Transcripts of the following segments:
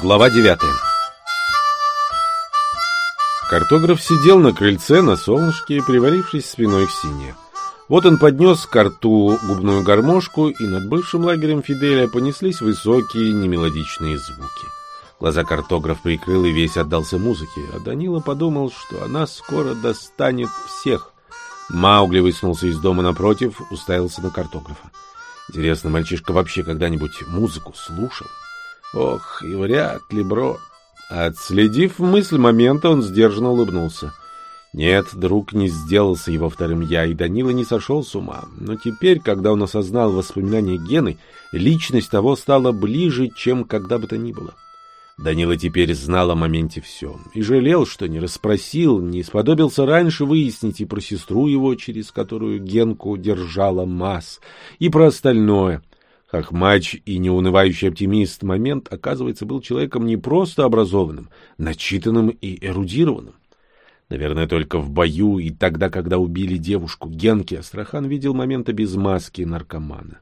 Глава 9 Картограф сидел на крыльце на солнышке, привалившись спиной к стене. Вот он поднес к рту губную гармошку, и над бывшим лагерем Фиделя понеслись высокие немелодичные звуки. Глаза картограф прикрыл и весь отдался музыке, а Данила подумал, что она скоро достанет всех. Маугли высунулся из дома напротив, уставился на картографа. Интересно, мальчишка вообще когда-нибудь музыку слушал? Ох, и вряд ли, бро. Отследив мысль момента, он сдержанно улыбнулся. Нет, друг не сделался его вторым «я», и Данила не сошел с ума. Но теперь, когда он осознал воспоминания Гены, личность того стала ближе, чем когда бы то ни было. Данила теперь знал о моменте все. И жалел, что не расспросил, не сподобился раньше выяснить и про сестру его, через которую Генку держала масс, и про остальное. Хохмач и неунывающий оптимист момент, оказывается, был человеком не просто образованным, начитанным и эрудированным. Наверное, только в бою и тогда, когда убили девушку Генки, Астрахан видел моменты без маски наркомана.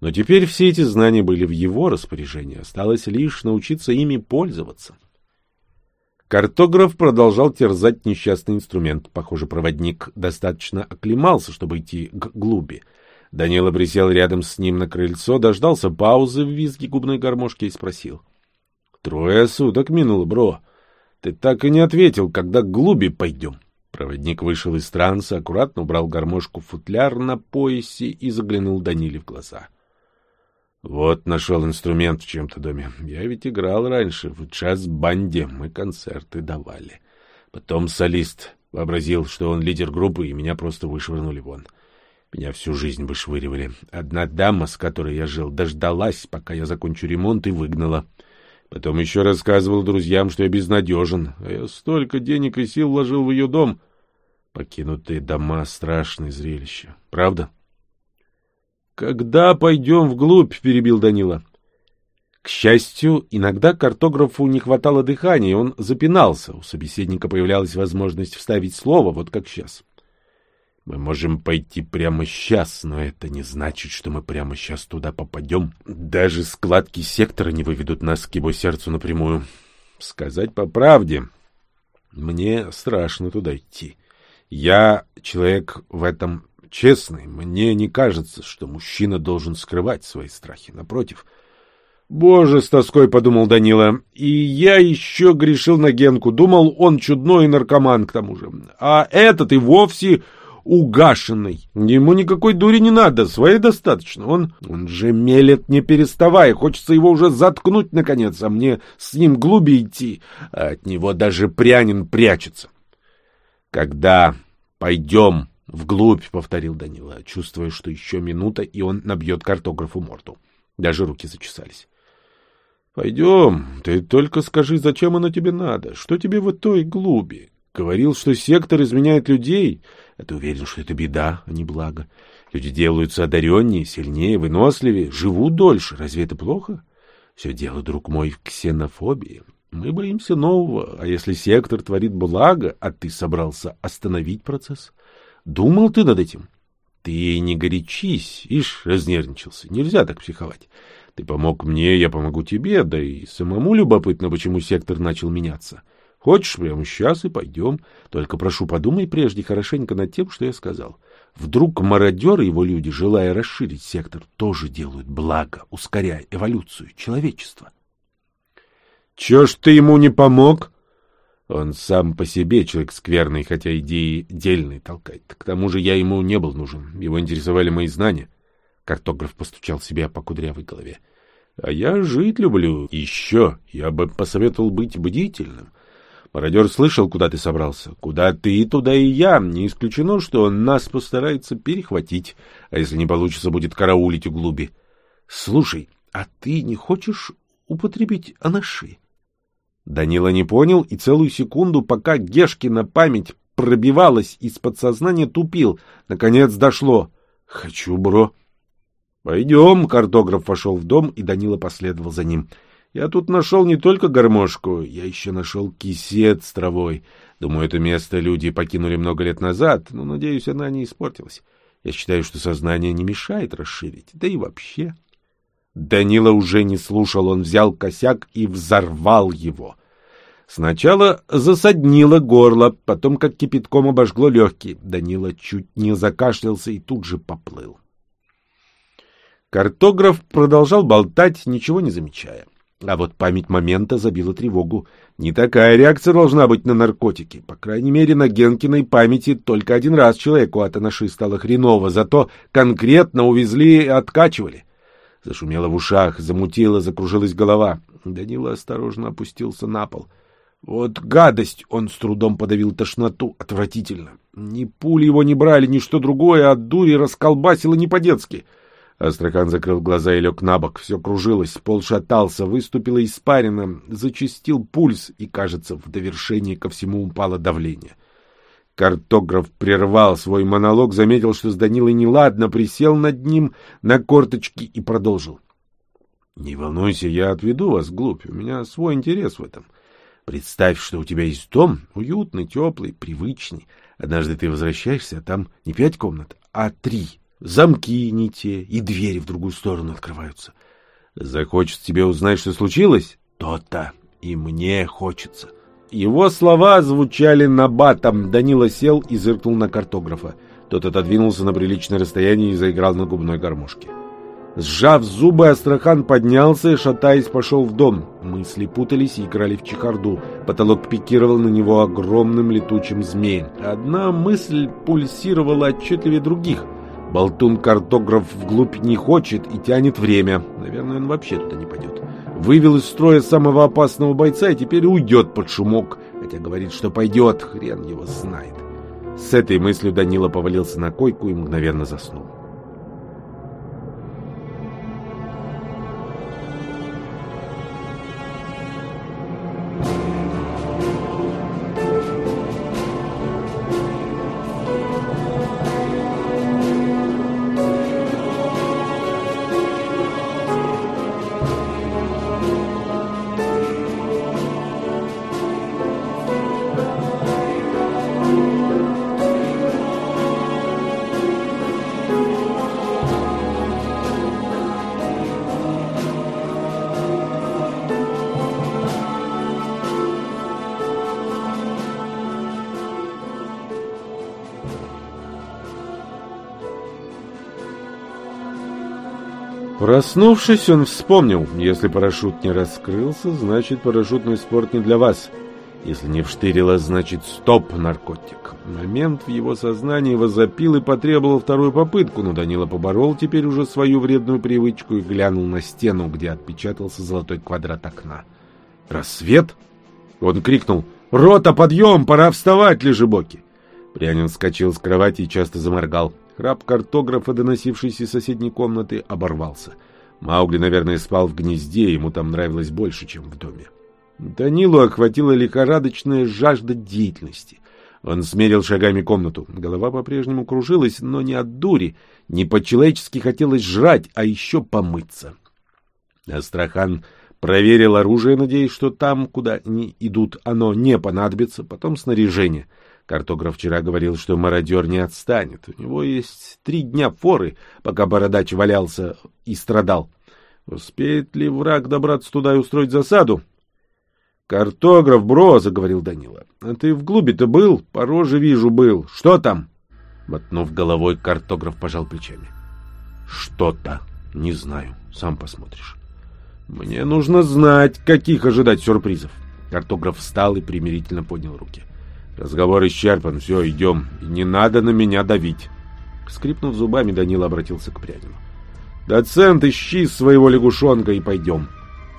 Но теперь все эти знания были в его распоряжении, осталось лишь научиться ими пользоваться. Картограф продолжал терзать несчастный инструмент. Похоже, проводник достаточно оклемался, чтобы идти к глуби. Данила присел рядом с ним на крыльцо, дождался паузы в визге губной гармошки и спросил. — Трое суток минуло, бро. Ты так и не ответил, когда глуби пойдем. Проводник вышел из транса, аккуратно убрал гармошку в футляр на поясе и заглянул Даниле в глаза. — вот нашел инструмент в чем-то доме. Я ведь играл раньше в джаз-банде, мы концерты давали. Потом солист вообразил, что он лидер группы, и меня просто вышвырнули вон. Меня всю жизнь вышвыривали. Одна дама, с которой я жил, дождалась, пока я закончу ремонт, и выгнала. Потом еще рассказывал друзьям, что я безнадежен, а я столько денег и сил вложил в ее дом. Покинутые дома — страшное зрелище. Правда? — «Когда пойдем вглубь?» — перебил Данила. К счастью, иногда картографу не хватало дыхания, и он запинался. У собеседника появлялась возможность вставить слово, вот как сейчас. Мы можем пойти прямо сейчас, но это не значит, что мы прямо сейчас туда попадем. Даже складки сектора не выведут нас к его сердцу напрямую. Сказать по правде, мне страшно туда идти. Я человек в этом честный, мне не кажется, что мужчина должен скрывать свои страхи. Напротив. Боже, с тоской подумал Данила. И я еще грешил на Генку. Думал, он чудной наркоман к тому же. А этот и вовсе угашенный. Ему никакой дури не надо, своей достаточно. Он, он же мелет не переставая, хочется его уже заткнуть наконец, а мне с ним глубже идти. А от него даже прянин прячется. Когда пойдем «Вглубь», — повторил Данила, чувствуя, что еще минута, и он набьет картографу морду. Даже руки зачесались. «Пойдем, ты только скажи, зачем оно тебе надо? Что тебе в той глуби? Говорил, что сектор изменяет людей. Ты уверен, что это беда, а не благо? Люди делаются одареннее, сильнее, выносливее, живут дольше. Разве это плохо? Все дело, друг мой, в ксенофобии. Мы боимся нового, а если сектор творит благо, а ты собрался остановить процесс?» Думал ты над этим? Ты не горячись, ишь, разнервничался. Нельзя так психовать. Ты помог мне, я помогу тебе, да и самому любопытно, почему сектор начал меняться. Хочешь, прямо сейчас и пойдем. Только прошу, подумай прежде хорошенько над тем, что я сказал. Вдруг мародеры его люди, желая расширить сектор, тоже делают благо, ускоряя эволюцию человечества. — Чё ж ты ему не помог? Он сам по себе человек скверный, хотя идеи дельные толкает. К тому же я ему не был нужен. Его интересовали мои знания. Картограф постучал себя по кудрявой голове. А я жить люблю. Еще я бы посоветовал быть бдительным. Мародер слышал, куда ты собрался. Куда ты, туда и я. Не исключено, что он нас постарается перехватить. А если не получится, будет караулить у глуби. Слушай, а ты не хочешь употребить анаши? Данила не понял и целую секунду, пока Гешкина память пробивалась из подсознания, тупил. Наконец дошло. «Хочу, бро». «Пойдем», — картограф вошел в дом, и Данила последовал за ним. «Я тут нашел не только гармошку, я еще нашел кисет с травой. Думаю, это место люди покинули много лет назад, но, надеюсь, она не испортилась. Я считаю, что сознание не мешает расширить, да и вообще...» Данила уже не слушал, он взял косяк и взорвал его. Сначала засаднило горло, потом как кипятком обожгло легкие. Данила чуть не закашлялся и тут же поплыл. Картограф продолжал болтать, ничего не замечая. А вот память момента забила тревогу. Не такая реакция должна быть на наркотики. По крайней мере, на Генкиной памяти только один раз человеку от анаши стало хреново, зато конкретно увезли и откачивали. Зашумело в ушах, замутило, закружилась голова. Данила осторожно опустился на пол. Вот гадость! Он с трудом подавил тошноту. Отвратительно. Ни пули его не брали, ни что другое, а дури расколбасило не по-детски. — Астракан закрыл глаза и лег на бок. Все кружилось, пол шатался, выступила испарина, зачастил пульс, и, кажется, в довершение ко всему упало давление. Картограф прервал свой монолог, заметил, что с Данилой неладно, присел над ним на корточки и продолжил. — Не волнуйся, я отведу вас вглубь, у меня свой интерес в этом. Представь, что у тебя есть дом, уютный, теплый, привычный. Однажды ты возвращаешься, а там не пять комнат, а три — Замки не те, и двери в другую сторону открываются. Захочет тебе узнать, что случилось? То-то. И мне хочется. Его слова звучали набатом. Данила сел и зыркнул на картографа. Тот отодвинулся на приличное расстояние и заиграл на губной гармошке. Сжав зубы, Астрахан поднялся и, шатаясь, пошел в дом. Мысли путались и играли в чехарду. Потолок пикировал на него огромным летучим змеем. Одна мысль пульсировала отчетливее других — Болтун-картограф вглубь не хочет и тянет время. Наверное, он вообще туда не пойдет. Вывел из строя самого опасного бойца и теперь уйдет под шумок. Хотя говорит, что пойдет, хрен его знает. С этой мыслью Данила повалился на койку и мгновенно заснул. Проснувшись, он вспомнил, если парашют не раскрылся, значит парашютный спорт не для вас. Если не вштырило, значит стоп, наркотик. Момент в его сознании возопил и потребовал вторую попытку, но Данила поборол теперь уже свою вредную привычку и глянул на стену, где отпечатался золотой квадрат окна. «Рассвет?» Он крикнул «Рота, подъем! Пора вставать, лежебоки!» Прянин вскочил с кровати и часто заморгал. Храп картографа, доносившийся из соседней комнаты, оборвался. Маугли, наверное, спал в гнезде, ему там нравилось больше, чем в доме. Данилу охватила лихорадочная жажда деятельности. Он смерил шагами комнату. Голова по-прежнему кружилась, но не от дури. Не по-человечески хотелось жрать, а еще помыться. Астрахан проверил оружие, надеясь, что там, куда они идут, оно не понадобится, потом снаряжение — Картограф вчера говорил, что мародер не отстанет. У него есть три дня форы, пока бородач валялся и страдал. Успеет ли враг добраться туда и устроить засаду? — Картограф, бро, — заговорил Данила. — А ты в глуби-то был? По роже вижу был. Что там? Мотнув головой, картограф пожал плечами. — Что-то. Не знаю. Сам посмотришь. — Мне нужно знать, каких ожидать сюрпризов. Картограф встал и примирительно поднял руки. — Разговор исчерпан, все, идем. И не надо на меня давить. Скрипнув зубами, Данила обратился к Прянину. «Доцент, ищи своего лягушонка и пойдем».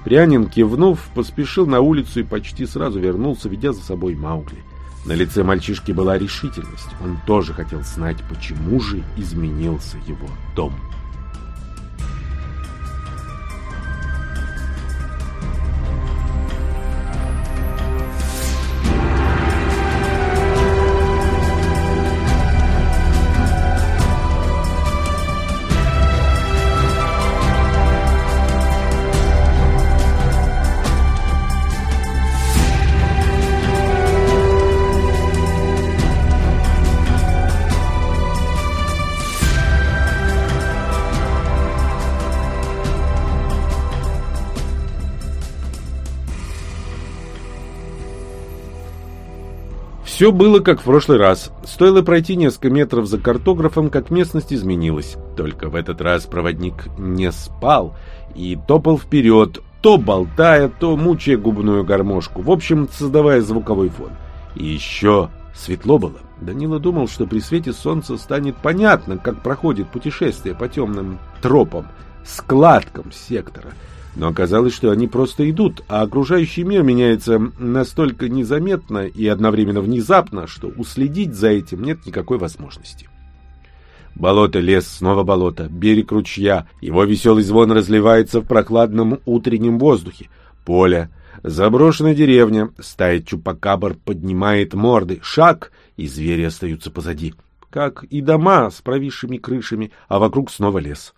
Прянин, кивнув, поспешил на улицу и почти сразу вернулся, ведя за собой Маугли. На лице мальчишки была решительность. Он тоже хотел знать, почему же изменился его дом. Все было как в прошлый раз. Стоило пройти несколько метров за картографом, как местность изменилась. Только в этот раз проводник не спал и топал вперед, то болтая, то мучая губную гармошку. В общем, создавая звуковой фон. И еще светло было. Данила думал, что при свете солнца станет понятно, как проходит путешествие по темным тропам, складкам сектора. Но оказалось, что они просто идут, а окружающий мир меняется настолько незаметно и одновременно внезапно, что уследить за этим нет никакой возможности. Болото, лес, снова болото, берег ручья. Его веселый звон разливается в прохладном утреннем воздухе. Поле, заброшенная деревня, стая чупакабр поднимает морды. Шаг, и звери остаются позади. Как и дома с провисшими крышами, а вокруг снова лес.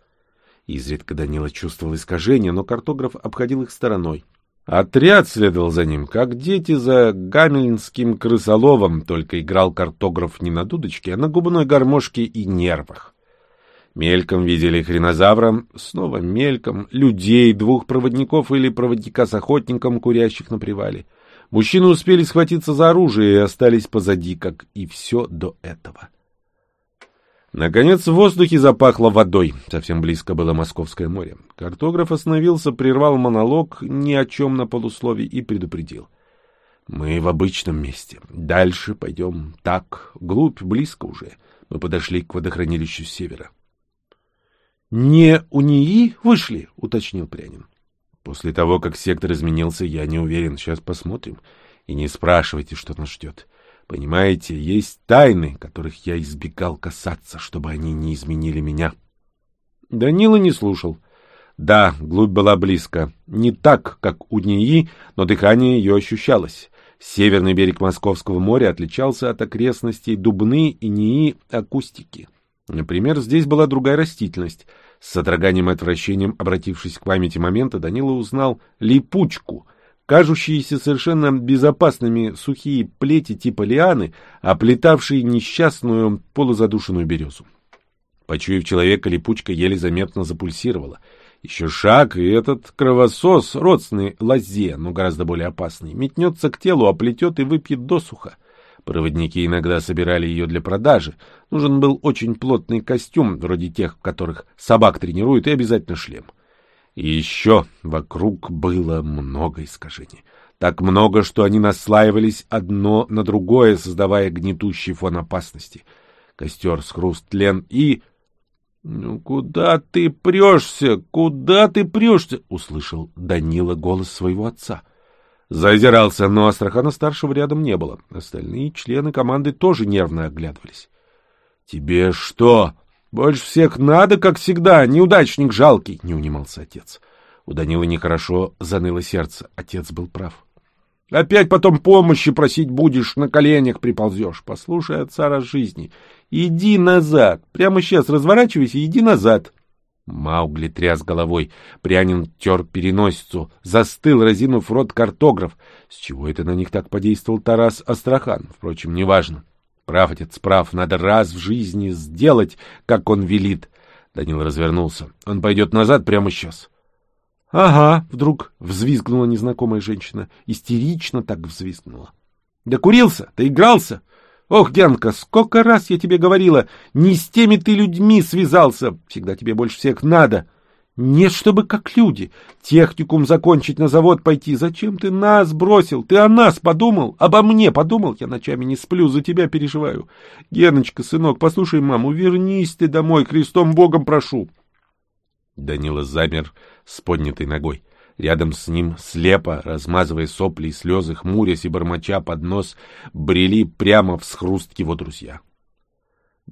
Изредка Данила чувствовал искажения, но картограф обходил их стороной. Отряд следовал за ним, как дети за гамельнским крысоловом, только играл картограф не на дудочке, а на губной гармошке и нервах. Мельком видели хренозавра, снова мельком, людей, двух проводников или проводника с охотником, курящих на привале. Мужчины успели схватиться за оружие и остались позади, как и все до этого. — Наконец в воздухе запахло водой. Совсем близко было Московское море. Картограф остановился, прервал монолог ни о чем на полусловии и предупредил. Мы в обычном месте. Дальше пойдем так, глубь, близко уже. Мы подошли к водохранилищу севера. — Не у НИИ вышли? — уточнил Прянин. — После того, как сектор изменился, я не уверен. Сейчас посмотрим. И не спрашивайте, что нас ждет. Понимаете, есть тайны, которых я избегал касаться, чтобы они не изменили меня. Данила не слушал. Да, глубь была близко. Не так, как у НИИ, но дыхание ее ощущалось. Северный берег Московского моря отличался от окрестностей Дубны и НИИ акустики. Например, здесь была другая растительность. С содроганием и отвращением, обратившись к памяти момента, Данила узнал липучку — кажущиеся совершенно безопасными сухие плети типа лианы, оплетавшие несчастную полузадушенную березу. Почуяв человека, липучка еле заметно запульсировала. Еще шаг, и этот кровосос, родственный лозе, но гораздо более опасный, метнется к телу, оплетет и выпьет досуха. Проводники иногда собирали ее для продажи. Нужен был очень плотный костюм, вроде тех, в которых собак тренируют, и обязательно шлем. — и еще вокруг было много искажений. Так много, что они наслаивались одно на другое, создавая гнетущий фон опасности. Костер с хруст тлен и... — Ну куда ты прешься? Куда ты прешься? — услышал Данила голос своего отца. Зазирался, но Астрахана-старшего рядом не было. Остальные члены команды тоже нервно оглядывались. — Тебе что, больше всех надо, как всегда, неудачник жалкий, — не унимался отец. У Данилы нехорошо заныло сердце. Отец был прав. Опять потом помощи просить будешь, на коленях приползешь. Послушай отца раз жизни. Иди назад. Прямо сейчас разворачивайся иди назад. Маугли тряс головой. Прянин тер переносицу. Застыл, разинув рот картограф. С чего это на них так подействовал Тарас Астрахан? Впрочем, неважно. Прав, прав. Надо раз в жизни сделать, как он велит. Данил развернулся. Он пойдет назад прямо сейчас. — Ага, — вдруг взвизгнула незнакомая женщина. Истерично так взвизгнула. — Да курился, да игрался. Ох, Генка, сколько раз я тебе говорила, не с теми ты людьми связался. Всегда тебе больше всех надо. — нет, чтобы как люди. Техникум закончить, на завод пойти. Зачем ты нас бросил? Ты о нас подумал? Обо мне подумал? Я ночами не сплю, за тебя переживаю. Геночка, сынок, послушай маму, вернись ты домой, крестом Богом прошу. Данила замер с поднятой ногой. Рядом с ним, слепо, размазывая сопли и слезы, хмурясь и бормоча под нос, брели прямо в схруст его друзья.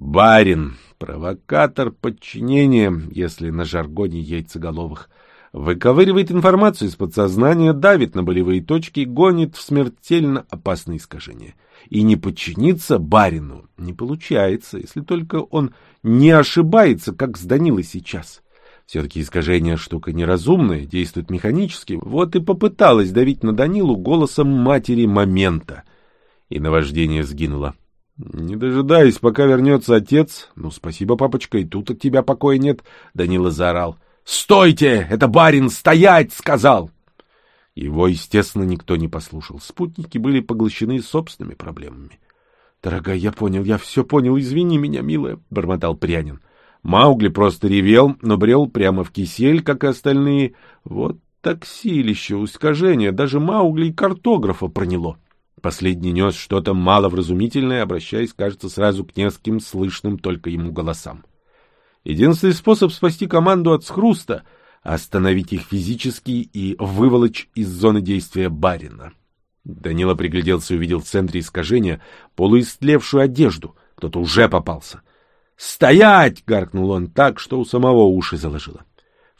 Барин, провокатор подчинения, если на жаргоне яйцеголовых, выковыривает информацию из подсознания, давит на болевые точки гонит в смертельно опасные искажения. И не подчиниться барину не получается, если только он не ошибается, как с Данилой сейчас. Все-таки искажение штука неразумная, действует механически. Вот и попыталась давить на Данилу голосом матери момента. И наваждение сгинуло. Не дожидаясь, пока вернется отец, ну, спасибо, папочка, и тут от тебя покоя нет, Данила заорал. «Стойте! Это барин! Стоять!» — сказал. Его, естественно, никто не послушал. Спутники были поглощены собственными проблемами. — Дорогая, я понял, я все понял, извини меня, милая, — бормотал Прянин. Маугли просто ревел, но брел прямо в кисель, как и остальные. Вот так силище, искажение, даже Маугли и картографа проняло. Последний нес что-то маловразумительное, обращаясь, кажется, сразу к нескольким слышным только ему голосам. Единственный способ спасти команду от схруста — остановить их физически и выволочь из зоны действия барина. Данила пригляделся и увидел в центре искажения полуистлевшую одежду. Кто-то уже попался. «Стоять!» — гаркнул он так, что у самого уши заложило.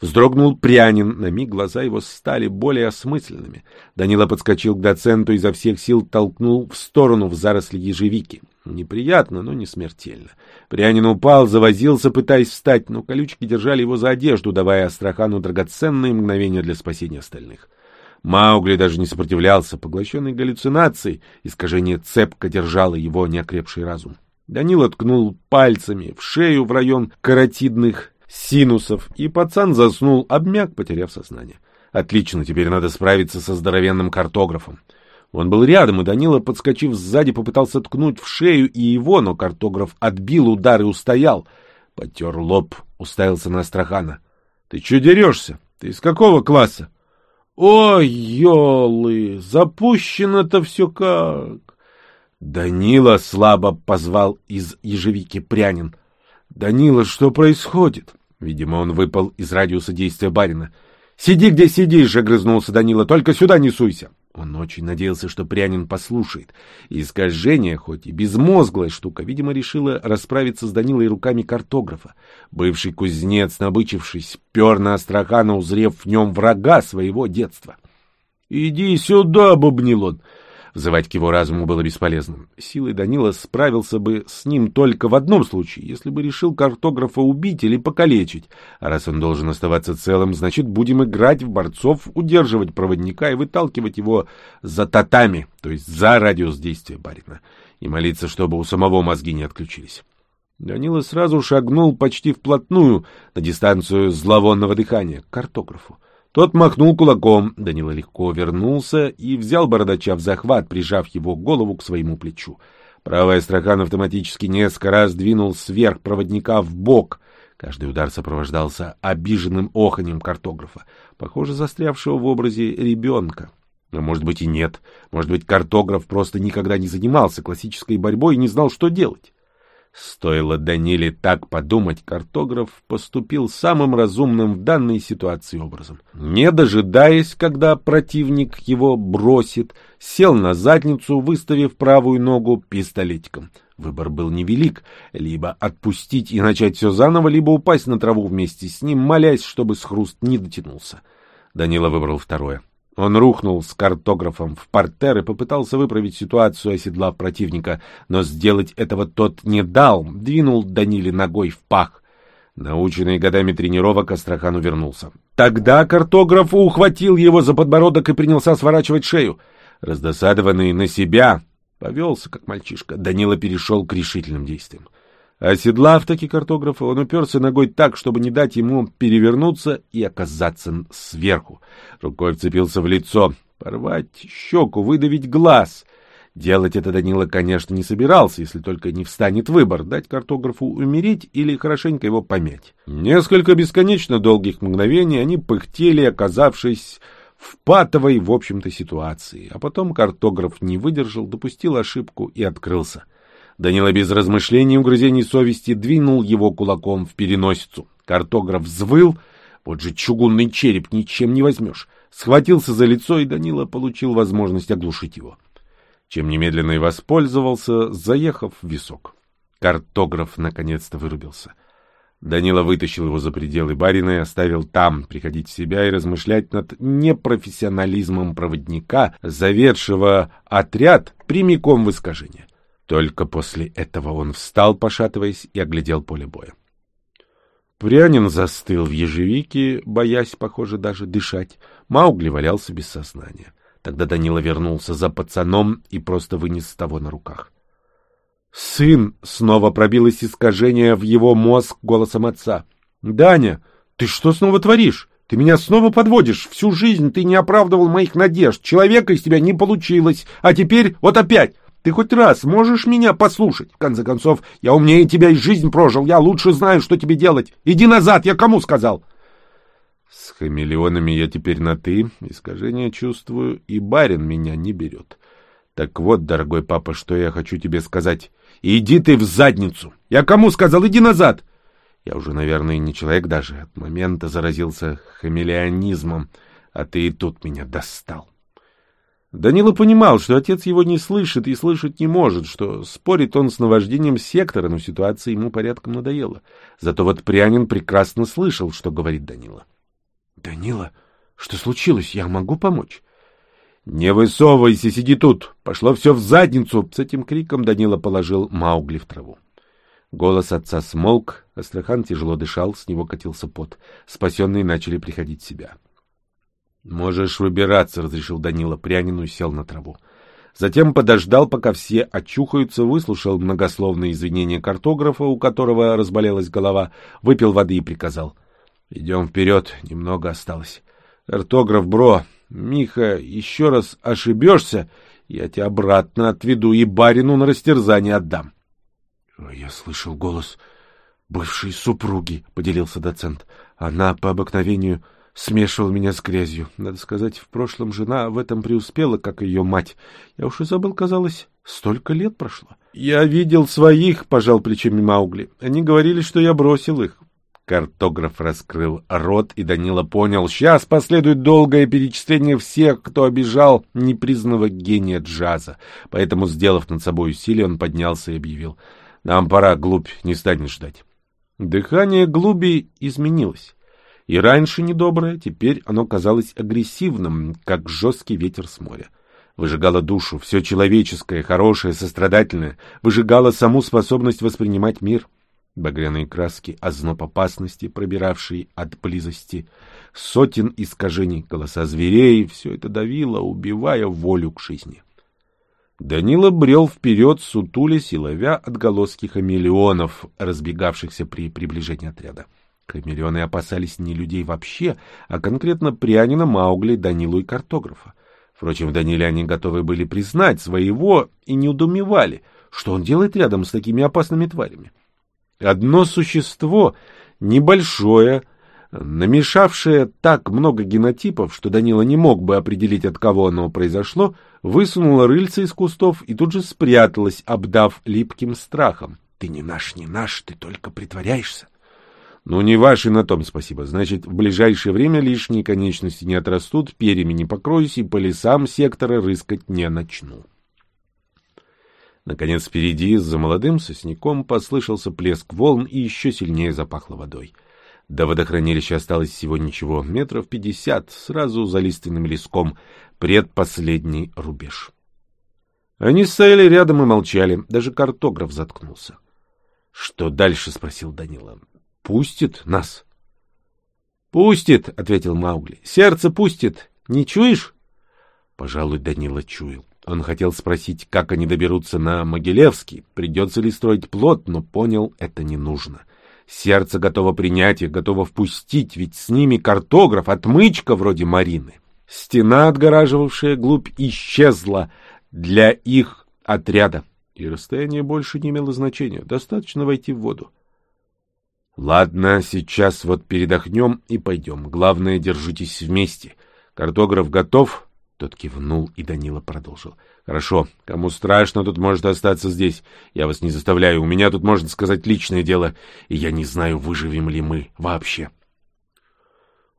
Вздрогнул прянин, на миг глаза его стали более осмысленными. Данила подскочил к доценту и изо всех сил толкнул в сторону в заросли ежевики. Неприятно, но не смертельно. Прянин упал, завозился, пытаясь встать, но колючки держали его за одежду, давая Астрахану драгоценные мгновения для спасения остальных. Маугли даже не сопротивлялся, поглощенный галлюцинацией, искажение цепко держало его неокрепший разум. Данила ткнул пальцами в шею в район каротидных синусов, и пацан заснул, обмяк, потеряв сознание. Отлично, теперь надо справиться со здоровенным картографом. Он был рядом, и Данила, подскочив сзади, попытался ткнуть в шею и его, но картограф отбил удар и устоял. Потер лоб, уставился на Астрахана. — Ты че дерешься? Ты из какого класса? — Ой, елы, запущено-то все как. Данила слабо позвал из ежевики прянин. Данила, что происходит? Видимо, он выпал из радиуса действия барина. Сиди, где сидишь, огрызнулся Данила, только сюда не суйся. Он очень надеялся, что Прянин послушает. Искажение, хоть и безмозглая штука, видимо, решила расправиться с Данилой руками картографа. Бывший кузнец, набычившись, пер на Астрахана, узрев в нем врага своего детства. — Иди сюда, — бубнил он. Взывать к его разуму было бесполезным. Силой Данила справился бы с ним только в одном случае, если бы решил картографа убить или покалечить. А раз он должен оставаться целым, значит, будем играть в борцов, удерживать проводника и выталкивать его за татами, то есть за радиус действия барина, и молиться, чтобы у самого мозги не отключились. Данила сразу шагнул почти вплотную на дистанцию зловонного дыхания к картографу. Тот махнул кулаком, Данила легко вернулся и взял бородача в захват, прижав его голову к своему плечу. Правая страхан автоматически несколько раз двинул сверх проводника в бок. Каждый удар сопровождался обиженным оханьем картографа, похоже, застрявшего в образе ребенка. А может быть и нет. Может быть, картограф просто никогда не занимался классической борьбой и не знал, что делать. Стоило Даниле так подумать, картограф поступил самым разумным в данной ситуации образом. Не дожидаясь, когда противник его бросит, сел на задницу, выставив правую ногу пистолетиком. Выбор был невелик — либо отпустить и начать все заново, либо упасть на траву вместе с ним, молясь, чтобы схруст не дотянулся. Данила выбрал второе. Он рухнул с картографом в портер и попытался выправить ситуацию, оседлав противника, но сделать этого тот не дал, двинул Даниле ногой в пах. Наученный годами тренировок, Астрахан увернулся. Тогда картограф ухватил его за подбородок и принялся сворачивать шею. Раздосадованный на себя, повелся, как мальчишка, Данила перешел к решительным действиям. Оседлав таки картографа, он уперся ногой так, чтобы не дать ему перевернуться и оказаться сверху. Рукой вцепился в лицо, порвать щеку, выдавить глаз. Делать это Данила, конечно, не собирался, если только не встанет выбор, дать картографу умереть или хорошенько его помять. Несколько бесконечно долгих мгновений они пыхтели, оказавшись в патовой, в общем-то, ситуации. А потом картограф не выдержал, допустил ошибку и открылся. Данила без размышлений и угрызений совести двинул его кулаком в переносицу. Картограф взвыл, вот же чугунный череп ничем не возьмешь. Схватился за лицо, и Данила получил возможность оглушить его. Чем немедленно и воспользовался, заехав в висок. Картограф наконец-то вырубился. Данила вытащил его за пределы барина и оставил там, приходить в себя и размышлять над непрофессионализмом проводника, заведшего отряд прямиком в искажение. Только после этого он встал, пошатываясь, и оглядел поле боя. Прянин застыл в ежевике, боясь, похоже, даже дышать. Маугли валялся без сознания. Тогда Данила вернулся за пацаном и просто вынес того на руках. «Сын!» — снова пробилось искажение в его мозг голосом отца. «Даня, ты что снова творишь? Ты меня снова подводишь. Всю жизнь ты не оправдывал моих надежд. Человека из тебя не получилось. А теперь вот опять. Ты хоть раз можешь меня послушать? В конце концов, я умнее тебя и жизнь прожил. Я лучше знаю, что тебе делать. Иди назад, я кому сказал? С хамелеонами я теперь на «ты», искажение чувствую, и барин меня не берет. Так вот, дорогой папа, что я хочу тебе сказать. Иди ты в задницу! Я кому сказал? Иди назад! Я уже, наверное, не человек даже. От момента заразился хамелеонизмом, а ты и тут меня достал. Данила понимал, что отец его не слышит и слышать не может, что спорит он с наваждением сектора, но ситуация ему порядком надоела. Зато вот Прянин прекрасно слышал, что говорит Данила. — Данила, что случилось? Я могу помочь? — Не высовывайся, сиди тут. Пошло все в задницу. С этим криком Данила положил Маугли в траву. Голос отца смолк, Астрахан тяжело дышал, с него катился пот. Спасенные начали приходить в себя. — Можешь выбираться, — разрешил Данила Прянину и сел на траву. Затем подождал, пока все очухаются, выслушал многословные извинения картографа, у которого разболелась голова, выпил воды и приказал. — Идем вперед, немного осталось. Картограф, бро, Миха, еще раз ошибешься, я тебя обратно отведу и барину на растерзание отдам. — Я слышал голос бывшей супруги, — поделился доцент. Она по обыкновению смешивал меня с грязью. Надо сказать, в прошлом жена в этом преуспела, как ее мать. Я уж и забыл, казалось, столько лет прошло. — Я видел своих, — пожал плечами Маугли. Они говорили, что я бросил их. Картограф раскрыл рот, и Данила понял, сейчас последует долгое перечисление всех, кто обижал непризнанного гения джаза. Поэтому, сделав над собой усилие, он поднялся и объявил. — Нам пора, глубь, не станет ждать. Дыхание глуби изменилось. И раньше недоброе, теперь оно казалось агрессивным, как жесткий ветер с моря. Выжигало душу, все человеческое, хорошее, сострадательное, выжигало саму способность воспринимать мир. Багряные краски, озноб опасности, пробиравший от близости, сотен искажений, голоса зверей — все это давило, убивая волю к жизни. Данила брел вперед, сутулясь и ловя отголоски хамелеонов, разбегавшихся при приближении отряда. Хамелеоны опасались не людей вообще, а конкретно прянина, Маугли, Данилу и картографа. Впрочем, в Даниле они готовы были признать своего и не удумевали, что он делает рядом с такими опасными тварями. Одно существо, небольшое, намешавшее так много генотипов, что Данила не мог бы определить, от кого оно произошло, высунуло рыльце из кустов и тут же спряталось, обдав липким страхом. — Ты не наш, не наш, ты только притворяешься. Ну, не ваши на том спасибо. Значит, в ближайшее время лишние конечности не отрастут, перьями не покроюсь и по лесам сектора рыскать не начну. Наконец, впереди, за молодым сосняком, послышался плеск волн и еще сильнее запахло водой. До водохранилища осталось всего ничего, метров пятьдесят, сразу за лиственным леском, предпоследний рубеж. Они стояли рядом и молчали, даже картограф заткнулся. — Что дальше? — спросил Данила пустит нас. — Пустит, — ответил Маугли. — Сердце пустит. Не чуешь? Пожалуй, Данила чуял. Он хотел спросить, как они доберутся на Могилевский, придется ли строить плод, но понял, это не нужно. Сердце готово принять их, готово впустить, ведь с ними картограф, отмычка вроде Марины. Стена, отгораживавшая глубь, исчезла для их отряда, и расстояние больше не имело значения, достаточно войти в воду. Ладно, сейчас вот передохнем и пойдем. Главное, держитесь вместе. Картограф готов? Тот кивнул, и Данила продолжил. Хорошо, кому страшно, тут может остаться здесь. Я вас не заставляю, у меня тут, можно сказать, личное дело, и я не знаю, выживем ли мы вообще.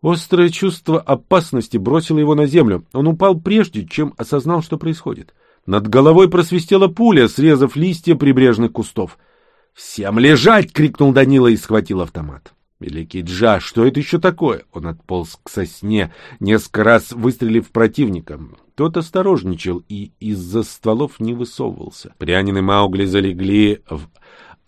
Острое чувство опасности бросило его на землю. Он упал прежде, чем осознал, что происходит. Над головой просвистела пуля, срезав листья прибрежных кустов. — «Всем лежать!» — крикнул Данила и схватил автомат. Великий Джа, что это еще такое? Он отполз к сосне, несколько раз выстрелив противника. Тот осторожничал и из-за стволов не высовывался. Прянин и Маугли залегли в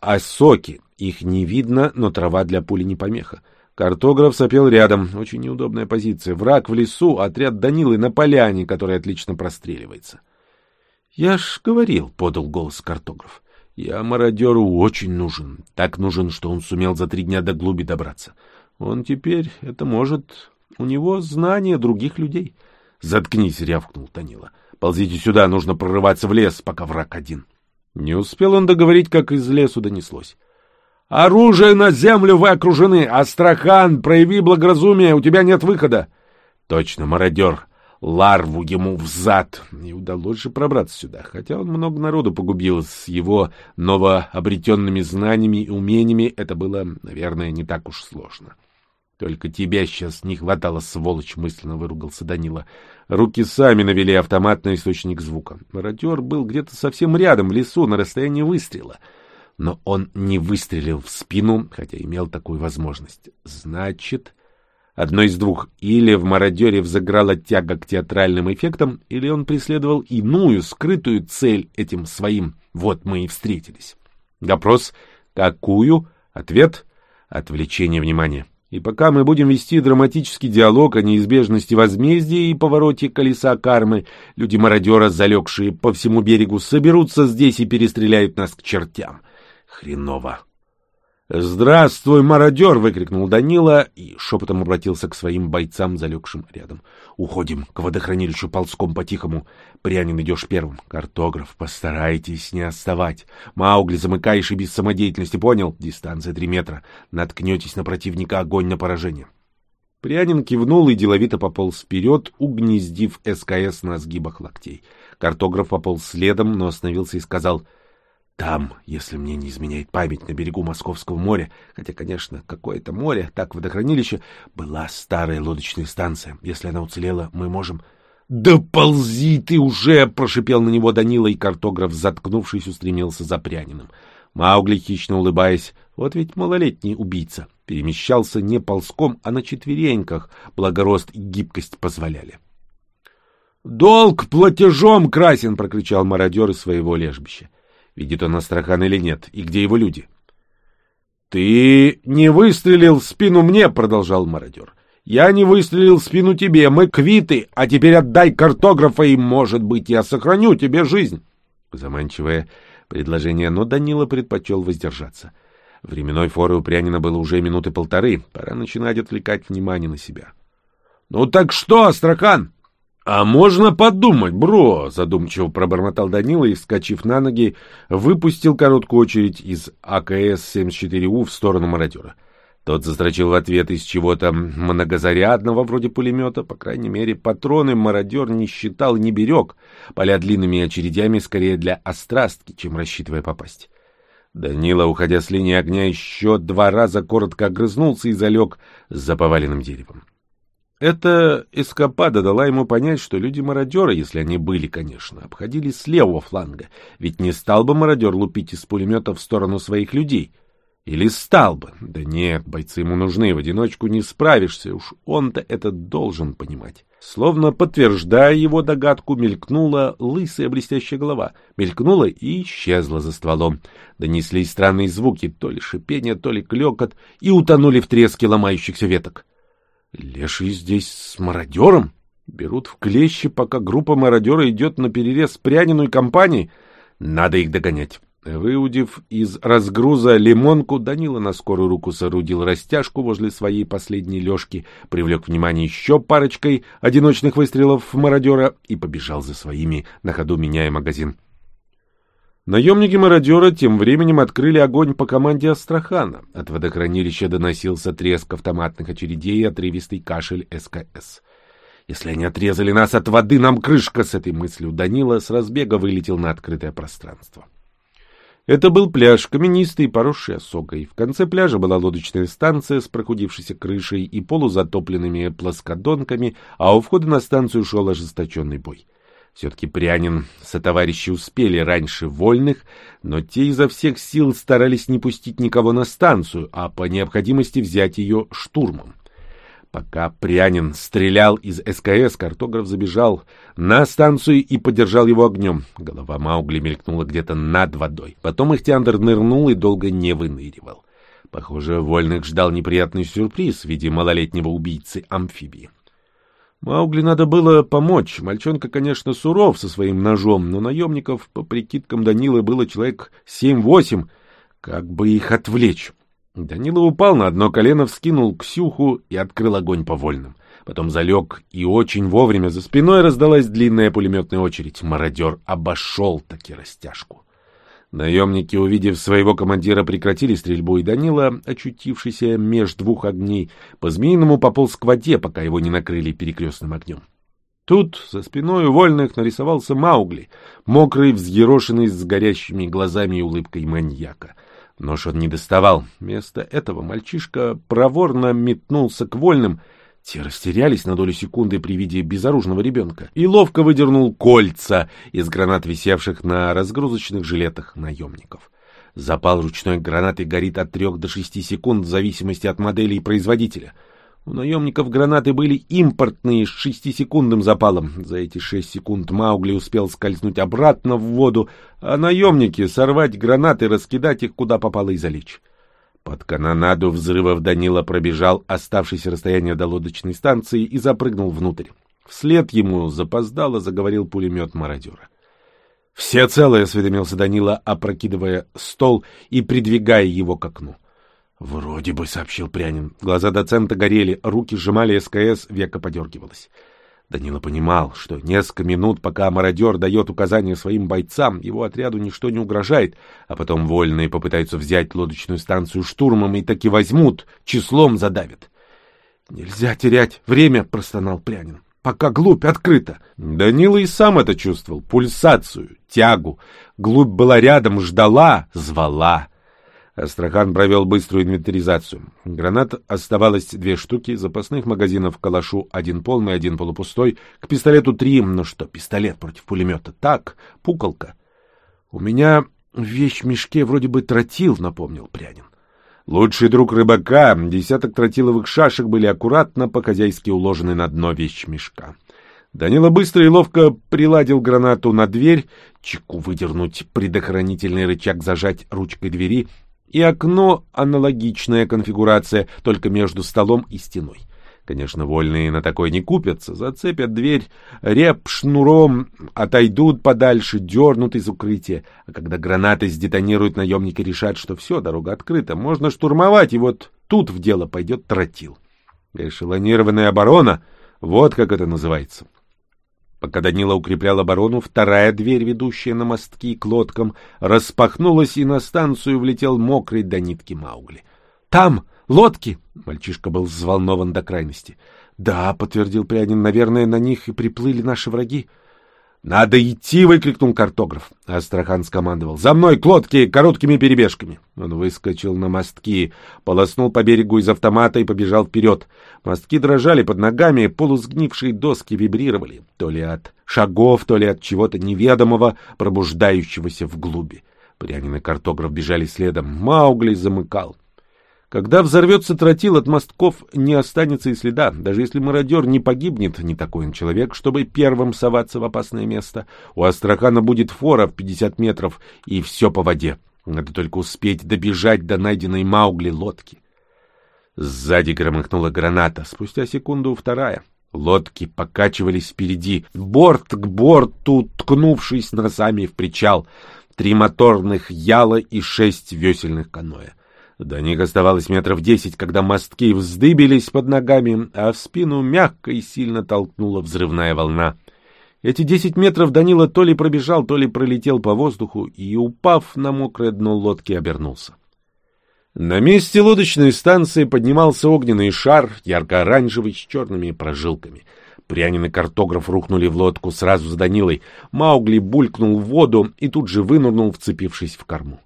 осоки. Их не видно, но трава для пули не помеха. Картограф сопел рядом. Очень неудобная позиция. Враг в лесу, отряд Данилы на поляне, который отлично простреливается. — Я ж говорил, — подал голос картограф. Я мародеру очень нужен. Так нужен, что он сумел за три дня до глуби добраться. Он теперь это может... У него знания других людей. «Заткнись!» — рявкнул Данила. «Ползите сюда, нужно прорываться в лес, пока враг один». Не успел он договорить, как из лесу донеслось. «Оружие на землю, вы окружены! Астрахан, прояви благоразумие, у тебя нет выхода!» «Точно, мародер! Ларву ему взад!» Не удалось же пробраться сюда, хотя он много народу погубил с его новообретенными знаниями и умениями, это было, наверное, не так уж сложно. Только тебя сейчас не хватало, сволочь, мысленно выругался Данила. Руки сами навели автомат на источник звука. Мародер был где-то совсем рядом, в лесу, на расстоянии выстрела. Но он не выстрелил в спину, хотя имел такую возможность. Значит, одно из двух. Или в мародере взыграла тяга к театральным эффектам, или он преследовал иную, скрытую цель этим своим «вот мы и встретились». Вопрос «какую?» Ответ — отвлечение внимания. И пока мы будем вести драматический диалог о неизбежности возмездия и повороте колеса кармы, люди-мародера, залегшие по всему берегу, соберутся здесь и перестреляют нас к чертям. Хреново. «Здравствуй, мародер!» — выкрикнул Данила и шепотом обратился к своим бойцам, залегшим рядом. «Уходим к водохранилищу ползком по-тихому. Прянин, идешь первым. Картограф, постарайтесь не отставать. Маугли, замыкаешь и без самодеятельности, понял? Дистанция три метра. Наткнетесь на противника, огонь на поражение». Прянин кивнул и деловито пополз вперед, угнездив СКС на сгибах локтей. Картограф пополз следом, но остановился и сказал — там, если мне не изменяет память, на берегу Московского моря, хотя, конечно, какое-то море, так водохранилище, была старая лодочная станция. Если она уцелела, мы можем... — Да ползи ты уже! — прошипел на него Данила, и картограф, заткнувшись, устремился за прянином. Маугли, хищно улыбаясь, вот ведь малолетний убийца, перемещался не ползком, а на четвереньках, благорост и гибкость позволяли. — Долг платежом красен! — прокричал мародер из своего лежбища. Видит он Астрахан или нет, и где его люди? — Ты не выстрелил в спину мне, — продолжал мародер. — Я не выстрелил в спину тебе, мы квиты, а теперь отдай картографа, и, может быть, я сохраню тебе жизнь. Заманчивое предложение, но Данила предпочел воздержаться. Временной форы у Прянина было уже минуты полторы, пора начинать отвлекать внимание на себя. — Ну так что, Астракан? «А можно подумать, бро!» — задумчиво пробормотал Данила и, вскочив на ноги, выпустил короткую очередь из АКС-74У в сторону мародера. Тот застрочил в ответ из чего-то многозарядного, вроде пулемета. По крайней мере, патроны мародер не считал и не берег, поля длинными очередями скорее для острастки, чем рассчитывая попасть. Данила, уходя с линии огня, еще два раза коротко огрызнулся и залег за поваленным деревом. Эта эскапада дала ему понять, что люди-мародеры, если они были, конечно, обходили с левого фланга, ведь не стал бы мародер лупить из пулемета в сторону своих людей. Или стал бы. Да нет, бойцы ему нужны, в одиночку не справишься, уж он-то это должен понимать. Словно подтверждая его догадку, мелькнула лысая блестящая голова, мелькнула и исчезла за стволом. Донеслись странные звуки, то ли шипение, то ли клекот, и утонули в треске ломающихся веток. Леший здесь с мародером? Берут в клещи, пока группа мародера идет на перерез прянину и компании. Надо их догонять. Выудив из разгруза лимонку, Данила на скорую руку соорудил растяжку возле своей последней лёжки, привлек внимание еще парочкой одиночных выстрелов мародера и побежал за своими, на ходу меняя магазин. Наемники-мародера тем временем открыли огонь по команде Астрахана. От водохранилища доносился треск автоматных очередей и отрывистый кашель СКС. «Если они отрезали нас от воды, нам крышка!» С этой мыслью Данила с разбега вылетел на открытое пространство. Это был пляж, каменистый, поросший осокой. В конце пляжа была лодочная станция с прохудившейся крышей и полузатопленными плоскодонками, а у входа на станцию шел ожесточенный бой. Все-таки Прянин со товарищи успели раньше вольных, но те изо всех сил старались не пустить никого на станцию, а по необходимости взять ее штурмом. Пока Прянин стрелял из СКС, картограф забежал на станцию и поддержал его огнем. Голова Маугли мелькнула где-то над водой. Потом Ихтиандр нырнул и долго не выныривал. Похоже, Вольных ждал неприятный сюрприз в виде малолетнего убийцы-амфибии. Маугли надо было помочь. Мальчонка, конечно, суров со своим ножом, но наемников, по прикидкам Данилы, было человек семь-восемь. Как бы их отвлечь? Данила упал на одно колено, вскинул Ксюху и открыл огонь по вольным. Потом залег, и очень вовремя за спиной раздалась длинная пулеметная очередь. Мародер обошел таки растяжку. Наемники, увидев своего командира, прекратили стрельбу, и Данила, очутившийся меж двух огней, по-змеиному пополз к воде, пока его не накрыли перекрестным огнем. Тут за спиной у вольных нарисовался Маугли, мокрый, взъерошенный, с горящими глазами и улыбкой маньяка. Нож он не доставал. Вместо этого мальчишка проворно метнулся к вольным — те растерялись на долю секунды при виде безоружного ребенка и ловко выдернул кольца из гранат, висевших на разгрузочных жилетах наемников. Запал ручной гранаты горит от трех до шести секунд в зависимости от модели и производителя. У наемников гранаты были импортные с шестисекундным запалом. За эти шесть секунд Маугли успел скользнуть обратно в воду, а наемники сорвать гранаты, раскидать их куда попало и залечь. Под канонаду взрывов Данила пробежал оставшееся расстояние до лодочной станции и запрыгнул внутрь. Вслед ему запоздало заговорил пулемет мародера. — Все целые, — осведомился Данила, опрокидывая стол и придвигая его к окну. — Вроде бы, — сообщил Прянин. Глаза доцента горели, руки сжимали СКС, века подергивалось. Данила понимал, что несколько минут, пока мародер дает указания своим бойцам, его отряду ничто не угрожает, а потом вольные попытаются взять лодочную станцию штурмом и таки возьмут, числом задавят. — Нельзя терять время, — простонал Прянин. — Пока глубь открыта. Данила и сам это чувствовал, пульсацию, тягу. Глубь была рядом, ждала, звала. Астрахан провел быструю инвентаризацию. Гранат оставалось две штуки, запасных магазинов калашу один полный, один полупустой, к пистолету три, ну что, пистолет против пулемета, так, пукалка. У меня в вещмешке вроде бы тротил, напомнил Прянин. Лучший друг рыбака, десяток тротиловых шашек были аккуратно по-хозяйски уложены на дно вещмешка. Данила быстро и ловко приладил гранату на дверь, чеку выдернуть, предохранительный рычаг зажать ручкой двери — и окно аналогичная конфигурация, только между столом и стеной. Конечно, вольные на такой не купятся, зацепят дверь реп шнуром, отойдут подальше, дернут из укрытия. А когда гранаты сдетонируют, наемники решат, что все, дорога открыта, можно штурмовать, и вот тут в дело пойдет тротил. Эшелонированная оборона, вот как это называется. Пока Данила укреплял оборону, вторая дверь, ведущая на мостки к лодкам, распахнулась, и на станцию влетел мокрый до нитки Маугли. — Там! Лодки! — мальчишка был взволнован до крайности. — Да, — подтвердил Прянин, — наверное, на них и приплыли наши враги. — «Надо идти!» — выкрикнул картограф. Астрахан скомандовал. «За мной к короткими перебежками!» Он выскочил на мостки, полоснул по берегу из автомата и побежал вперед. Мостки дрожали под ногами, полусгнившие доски вибрировали. То ли от шагов, то ли от чего-то неведомого, пробуждающегося в глуби. Прянин и картограф бежали следом. Маугли замыкал. Когда взорвется тротил, от мостков не останется и следа. Даже если мародер не погибнет, не такой он человек, чтобы первым соваться в опасное место. У Астрахана будет фора в 50 метров, и все по воде. Надо только успеть добежать до найденной Маугли лодки. Сзади громыхнула граната, спустя секунду вторая. Лодки покачивались впереди, борт к борту, ткнувшись носами в причал. Три моторных яла и шесть весельных каноэ. До них оставалось метров десять, когда мостки вздыбились под ногами, а в спину мягко и сильно толкнула взрывная волна. Эти десять метров Данила то ли пробежал, то ли пролетел по воздуху и, упав на мокрое дно лодки, обернулся. На месте лодочной станции поднимался огненный шар, ярко-оранжевый, с черными прожилками. Прянин и картограф рухнули в лодку сразу за Данилой. Маугли булькнул в воду и тут же вынырнул, вцепившись в корму.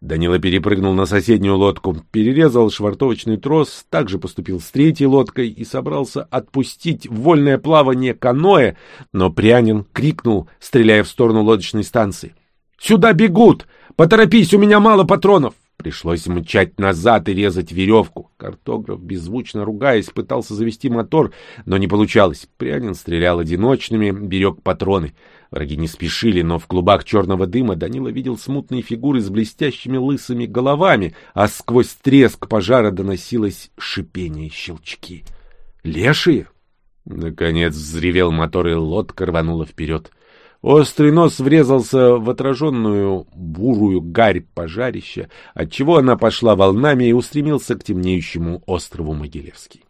Данила перепрыгнул на соседнюю лодку, перерезал швартовочный трос, также поступил с третьей лодкой и собрался отпустить вольное плавание каноэ, но Прянин крикнул, стреляя в сторону лодочной станции. «Сюда бегут! Поторопись, у меня мало патронов!» Пришлось мчать назад и резать веревку. Картограф, беззвучно ругаясь, пытался завести мотор, но не получалось. Прянин стрелял одиночными, берег патроны. Враги не спешили, но в клубах черного дыма Данила видел смутные фигуры с блестящими лысыми головами, а сквозь треск пожара доносилось шипение щелчки. «Лешие!» Наконец взревел мотор, и лодка рванула вперед. Острый нос врезался в отраженную бурую гарь пожарища, отчего она пошла волнами и устремился к темнеющему острову Могилевский.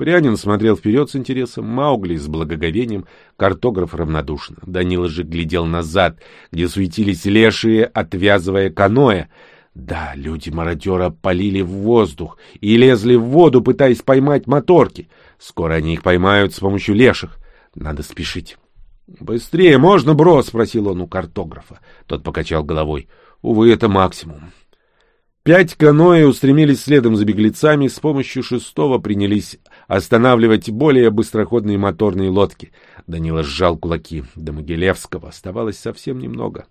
Прянин смотрел вперед с интересом, Маугли с благоговением, картограф равнодушно. Данила же глядел назад, где суетились лешие, отвязывая каноэ. Да, люди-мародера полили в воздух и лезли в воду, пытаясь поймать моторки. Скоро они их поймают с помощью леших. Надо спешить. «Быстрее можно, бро?» — спросил он у картографа. Тот покачал головой. «Увы, это максимум». Пять каноэ устремились следом за беглецами, с помощью шестого принялись останавливать более быстроходные моторные лодки. Данила сжал кулаки. До Могилевского оставалось совсем немного.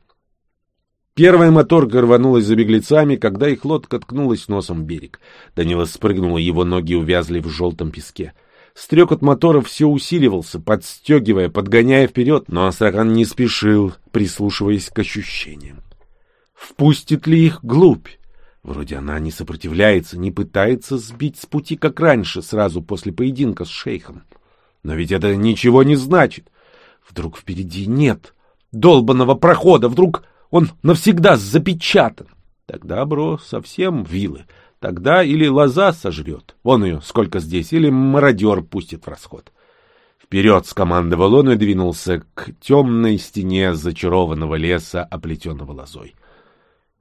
Первая моторка рванулась за беглецами, когда их лодка ткнулась носом в берег. Данила спрыгнул, его ноги увязли в желтом песке. Стрекот моторов все усиливался, подстегивая, подгоняя вперед, но Астрахан не спешил, прислушиваясь к ощущениям. Впустит ли их глубь? Вроде она не сопротивляется, не пытается сбить с пути, как раньше, сразу после поединка с шейхом. Но ведь это ничего не значит. Вдруг впереди нет долбанного прохода, вдруг он навсегда запечатан. Тогда, бро, совсем вилы. Тогда или лоза сожрет, вон ее сколько здесь, или мародер пустит в расход. Вперед скомандовал он и двинулся к темной стене зачарованного леса, оплетенного лозой. —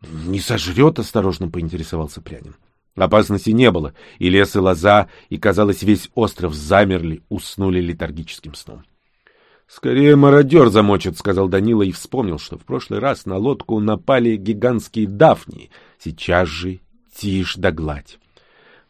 Не сожрет? — осторожно поинтересовался Прянин. Опасности не было, и лес, и лоза, и, казалось, весь остров замерли, уснули летаргическим сном. — Скорее мародер замочит, — сказал Данила и вспомнил, что в прошлый раз на лодку напали гигантские дафнии. Сейчас же тишь да гладь.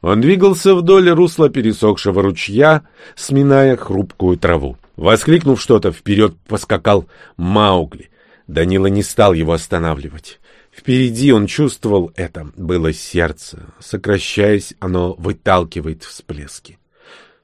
Он двигался вдоль русла пересохшего ручья, сминая хрупкую траву. Воскликнув что-то, вперед поскакал Маугли. Данила не стал его останавливать. Впереди он чувствовал это, было сердце. Сокращаясь, оно выталкивает всплески.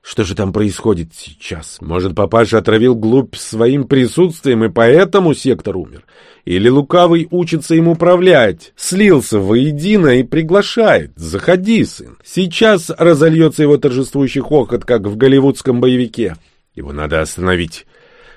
Что же там происходит сейчас? Может, папаша отравил глубь своим присутствием, и поэтому сектор умер? Или лукавый учится им управлять, слился воедино и приглашает? Заходи, сын. Сейчас разольется его торжествующий хохот, как в голливудском боевике. Его надо остановить.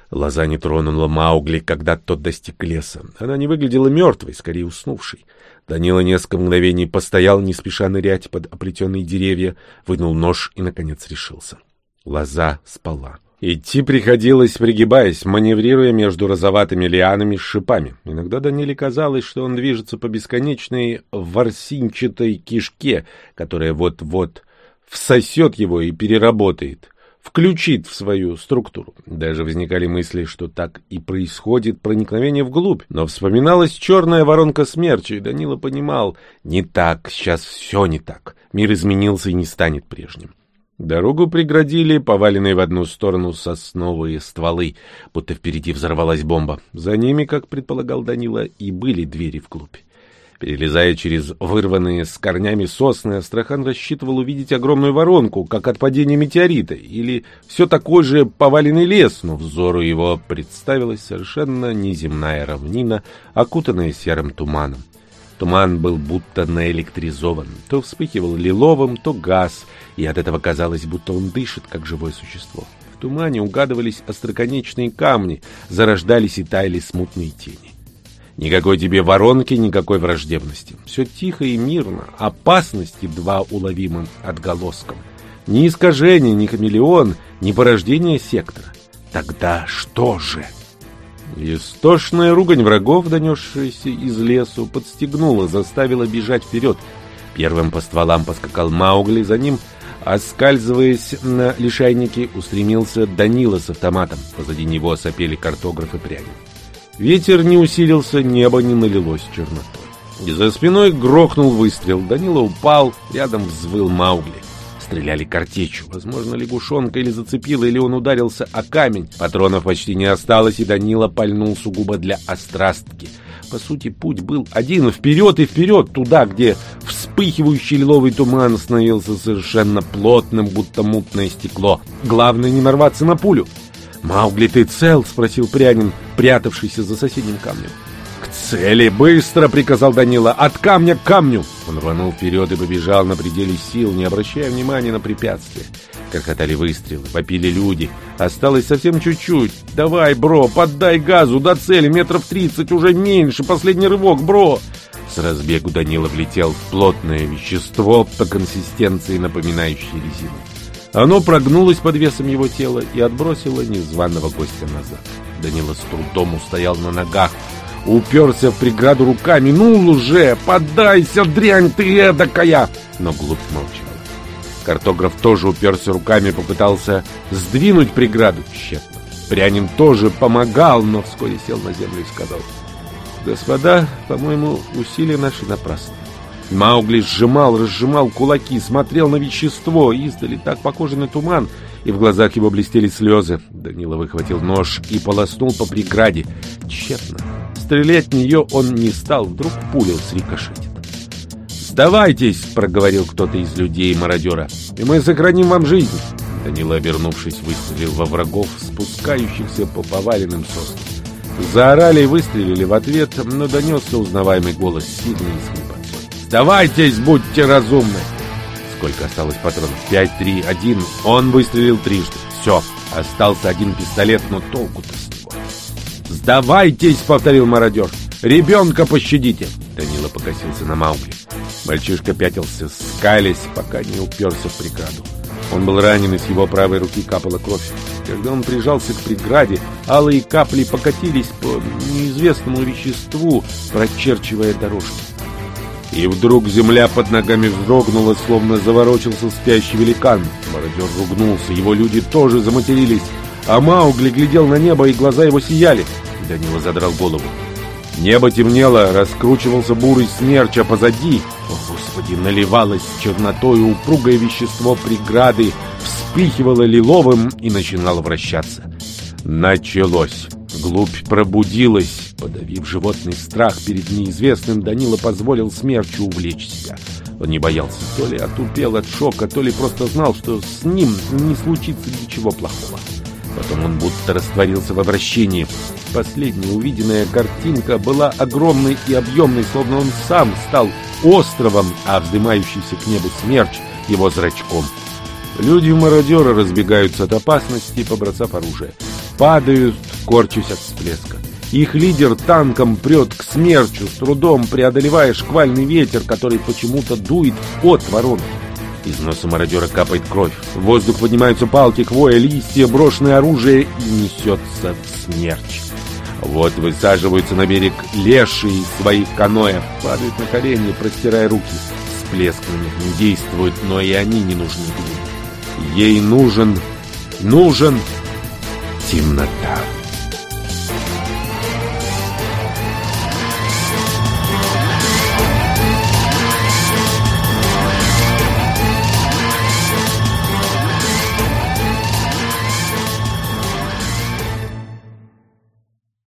Лоза не тронула Маугли, когда тот достиг леса. Она не выглядела мертвой, скорее уснувшей. Данила несколько мгновений постоял, не спеша нырять под оплетенные деревья, вынул нож и, наконец, решился. Лоза спала. Идти приходилось, пригибаясь, маневрируя между розоватыми лианами с шипами. Иногда Даниле казалось, что он движется по бесконечной ворсинчатой кишке, которая вот-вот всосет его и переработает включит в свою структуру. Даже возникали мысли, что так и происходит проникновение вглубь. Но вспоминалась черная воронка смерчи, и Данила понимал, не так, сейчас все не так. Мир изменился и не станет прежним. Дорогу преградили поваленные в одну сторону сосновые стволы, будто впереди взорвалась бомба. За ними, как предполагал Данила, и были двери вглубь. Перелезая через вырванные с корнями сосны, Астрахан рассчитывал увидеть огромную воронку, как от падения метеорита, или все такой же поваленный лес, но взору его представилась совершенно неземная равнина, окутанная серым туманом. Туман был будто наэлектризован, то вспыхивал лиловым, то газ, и от этого казалось, будто он дышит, как живое существо. В тумане угадывались остроконечные камни, зарождались и таяли смутные тени. Никакой тебе воронки, никакой враждебности. Все тихо и мирно, опасности два уловимым отголоском. Ни искажение, ни хамелеон, ни порождение сектора. Тогда что же? Истошная ругань врагов, донесшаяся из лесу, подстегнула, заставила бежать вперед. Первым по стволам поскакал Маугли, за ним, оскальзываясь на лишайнике, устремился Данила с автоматом. Позади него сопели картограф и прянин. Ветер не усилился, небо не налилось чернотой. И за спиной грохнул выстрел. Данила упал, рядом взвыл Маугли. Стреляли картечью. Возможно, лягушонка или зацепила, или он ударился о камень. Патронов почти не осталось, и Данила пальнул сугубо для острастки. По сути, путь был один — вперед и вперед, туда, где вспыхивающий лиловый туман становился совершенно плотным, будто мутное стекло. Главное — не нарваться на пулю. «Маугли, ты цел?» — спросил прянин, прятавшийся за соседним камнем. «К цели! Быстро!» — приказал Данила. «От камня к камню!» Он рванул вперед и побежал на пределе сил, не обращая внимания на препятствия. Крохотали выстрелы, попили люди. Осталось совсем чуть-чуть. Давай, бро, поддай газу до цели, метров тридцать, уже меньше. Последний рывок, бро. С разбегу Данила влетел в плотное вещество по консистенции, напоминающее резину. Оно прогнулось под весом его тела и отбросило незваного гостя назад. Данила с трудом устоял на ногах, уперся в преграду руками. «Ну уже! Поддайся, дрянь ты эдакая!» Но глупь молчала. Картограф тоже уперся руками, попытался сдвинуть преграду. Тщетно. Прянин тоже помогал, но вскоре сел на землю и сказал. «Господа, по-моему, усилия наши напрасны». Маугли сжимал, разжимал кулаки, смотрел на вещество, издали так похоже на туман, и в глазах его блестели слезы. Данила выхватил нож и полоснул по преграде. Тщетно. Стрелять в нее он не стал, вдруг пуля срикошетит. «Сдавайтесь!» — проговорил кто-то из людей-мародера. «И мы сохраним вам жизнь!» Данила, обернувшись, выстрелил во врагов, спускающихся по поваленным соснам. Заорали и выстрелили в ответ, но донесся узнаваемый голос сильный и. «Сдавайтесь, будьте разумны!» Сколько осталось патронов? Пять, три, один. Он выстрелил трижды. Все, остался один пистолет, но толку-то с него. «Сдавайтесь!» — повторил мародер. «Ребенка пощадите!» Данила покосился на Маугли. Мальчишка пятился, скалясь, пока не уперся в преграду. Он был ранен, и с его правой руки капала кровь. Когда он прижался к преграде, алые капли покатились по неизвестному веществу, прочерчивая дорожку. И вдруг земля под ногами вздрогнула, словно заворочился спящий великан. Мародер ругнулся, его люди тоже заматерились, а Маугли глядел на небо, и глаза его сияли. Данила задрал голову. Небо темнело, раскручивался бурый смерч, а позади, о господи, наливалось чернотой упругое вещество преграды, вспыхивало лиловым и начинало вращаться. Началось. Глубь пробудилась. Подавив животный страх перед неизвестным, Данила позволил смерчу увлечь себя. Он не боялся, то ли отупел от шока, то ли просто знал, что с ним не случится ничего плохого. Потом он будто растворился в обращении. Последняя увиденная картинка была огромной и объемной, словно он сам стал островом, а вздымающийся к небу смерч его зрачком. Люди-мародеры разбегаются от опасности, побросав оружие. Падают, корчась от всплеска. Их лидер танком прет к смерчу, с трудом преодолевая шквальный ветер, который почему-то дует от ворон. Из носа мародера капает кровь. В воздух поднимаются палки, хвоя, листья, брошенное оружие и несется смерч. Вот высаживаются на берег леши из своих каноев, падают на колени, простирая руки. Всплеск на них не действует, но и они не нужны Ей нужен, нужен темнота.